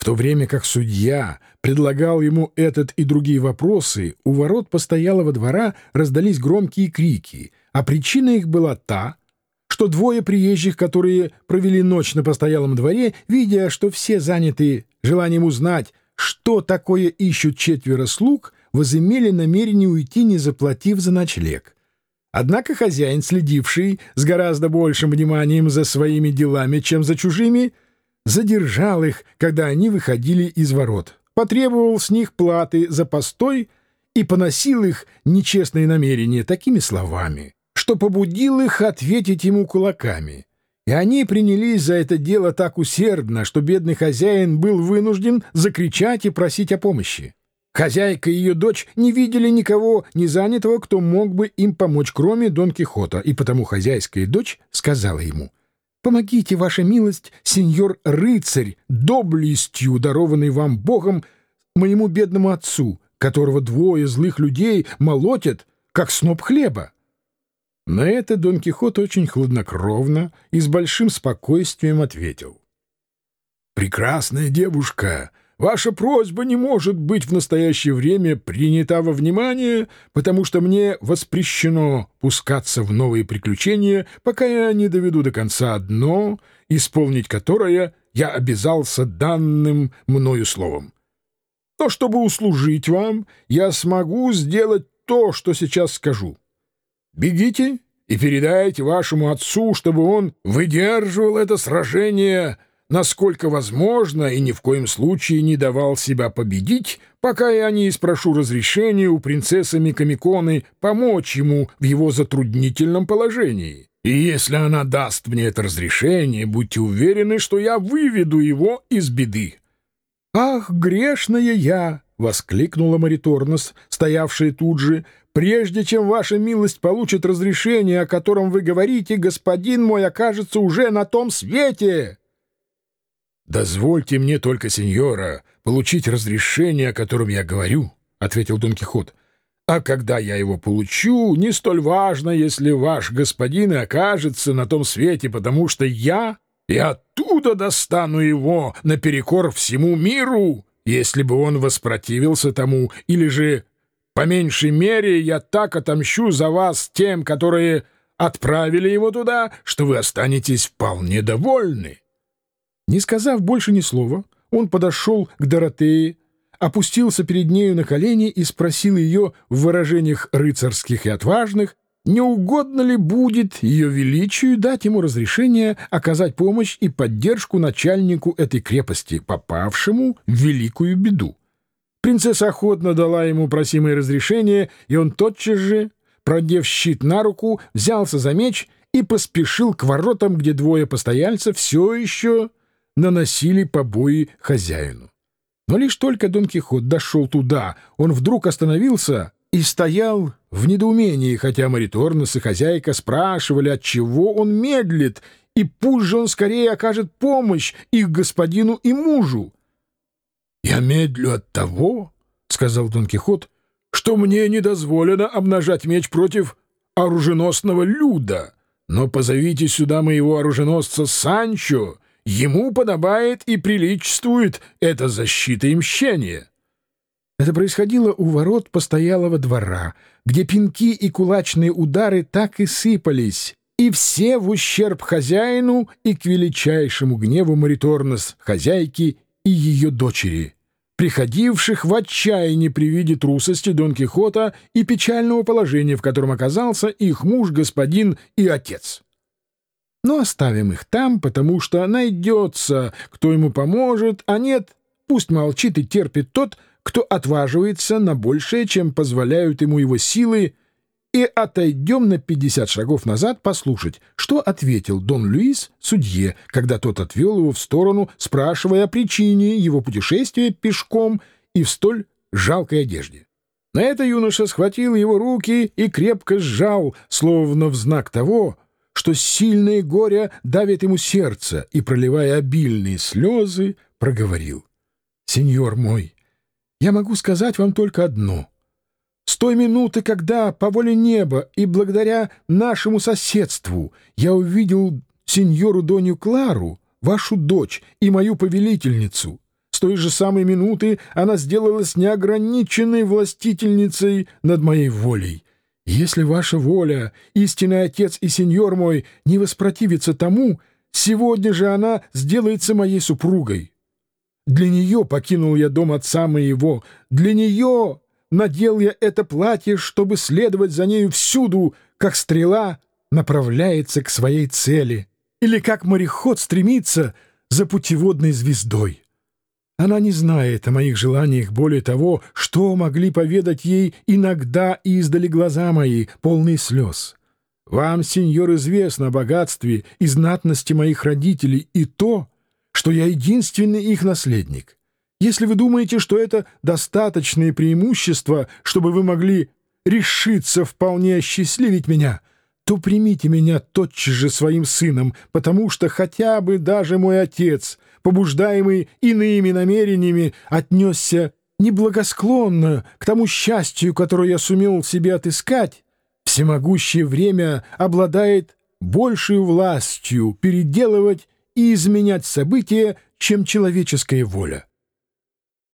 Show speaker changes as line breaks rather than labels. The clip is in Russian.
В то время как судья предлагал ему этот и другие вопросы, у ворот постоялого двора раздались громкие крики, а причина их была та, что двое приезжих, которые провели ночь на постоялом дворе, видя, что все заняты желанием узнать, что такое ищут четверо слуг, возымели намерение уйти, не заплатив за ночлег. Однако хозяин, следивший с гораздо большим вниманием за своими делами, чем за чужими, — задержал их, когда они выходили из ворот, потребовал с них платы за постой и поносил их нечестные намерения такими словами, что побудил их ответить ему кулаками. И они принялись за это дело так усердно, что бедный хозяин был вынужден закричать и просить о помощи. Хозяйка и ее дочь не видели никого не занятого, кто мог бы им помочь, кроме Дон Кихота, и потому хозяйская дочь сказала ему — Помогите, ваша милость, сеньор-рыцарь, доблестью, дарованный вам Богом, моему бедному отцу, которого двое злых людей молотят, как сноп хлеба. На это Дон Кихот очень хладнокровно и с большим спокойствием ответил. «Прекрасная девушка, Ваша просьба не может быть в настоящее время принята во внимание, потому что мне воспрещено пускаться в новые приключения, пока я не доведу до конца одно, исполнить которое я обязался данным мною словом. Но чтобы услужить вам, я смогу сделать то, что сейчас скажу. Бегите и передайте вашему отцу, чтобы он выдерживал это сражение — насколько возможно, и ни в коем случае не давал себя победить, пока я не спрошу разрешения у принцессы Микамиконы помочь ему в его затруднительном положении. И если она даст мне это разрешение, будьте уверены, что я выведу его из беды. — Ах, грешная я! — воскликнула Мариторнос, стоявшая тут же. — Прежде чем ваша милость получит разрешение, о котором вы говорите, господин мой окажется уже на том свете! «Дозвольте мне только, сеньора, получить разрешение, о котором я говорю», — ответил Дон Кихот. «А когда я его получу, не столь важно, если ваш господин окажется на том свете, потому что я и оттуда достану его наперекор всему миру, если бы он воспротивился тому, или же, по меньшей мере, я так отомщу за вас тем, которые отправили его туда, что вы останетесь вполне довольны». Не сказав больше ни слова, он подошел к Доротее, опустился перед нею на колени и спросил ее в выражениях рыцарских и отважных, не угодно ли будет ее величию дать ему разрешение оказать помощь и поддержку начальнику этой крепости, попавшему в великую беду. Принцесса охотно дала ему просимое разрешение, и он тотчас же, продев щит на руку, взялся за меч и поспешил к воротам, где двое постояльцев все еще наносили побои хозяину. Но лишь только Дон Кихот дошел туда, он вдруг остановился и стоял в недоумении, хотя Мариторнос и хозяйка спрашивали, от чего он медлит, и пусть же он скорее окажет помощь их господину и мужу. — Я медлю от того, — сказал Дон Кихот, — что мне не дозволено обнажать меч против оруженосного люда. Но позовите сюда моего оруженосца Санчо, Ему подобает и приличествует эта защита и мщение. Это происходило у ворот постоялого двора, где пинки и кулачные удары так и сыпались, и все в ущерб хозяину и к величайшему гневу Мариторнос, хозяйки и ее дочери, приходивших в отчаяние при виде трусости Дон Кихота и печального положения, в котором оказался их муж, господин и отец. Но оставим их там, потому что найдется, кто ему поможет, а нет, пусть молчит и терпит тот, кто отваживается на большее, чем позволяют ему его силы, и отойдем на пятьдесят шагов назад послушать, что ответил Дон Луис судье, когда тот отвел его в сторону, спрашивая о причине его путешествия пешком и в столь жалкой одежде. На это юноша схватил его руки и крепко сжал, словно в знак того, что сильное горе давит ему сердце, и, проливая обильные слезы, проговорил. «Сеньор мой, я могу сказать вам только одно. С той минуты, когда по воле неба и благодаря нашему соседству я увидел сеньору Донью Клару, вашу дочь и мою повелительницу, с той же самой минуты она сделалась неограниченной властительницей над моей волей. Если ваша воля, истинный отец и сеньор мой, не воспротивится тому, сегодня же она сделается моей супругой. Для нее покинул я дом отца моего, для нее надел я это платье, чтобы следовать за нею всюду, как стрела направляется к своей цели, или как мореход стремится за путеводной звездой. Она не знает о моих желаниях более того, что могли поведать ей иногда издали глаза мои, полные слез. Вам, сеньор, известно о богатстве и знатности моих родителей и то, что я единственный их наследник. Если вы думаете, что это достаточное преимущество, чтобы вы могли решиться вполне осчастливить меня, то примите меня тотчас же своим сыном, потому что хотя бы даже мой отец — побуждаемый иными намерениями, отнесся неблагосклонно к тому счастью, которое я сумел себе отыскать, всемогущее время обладает большей властью переделывать и изменять события, чем человеческая воля.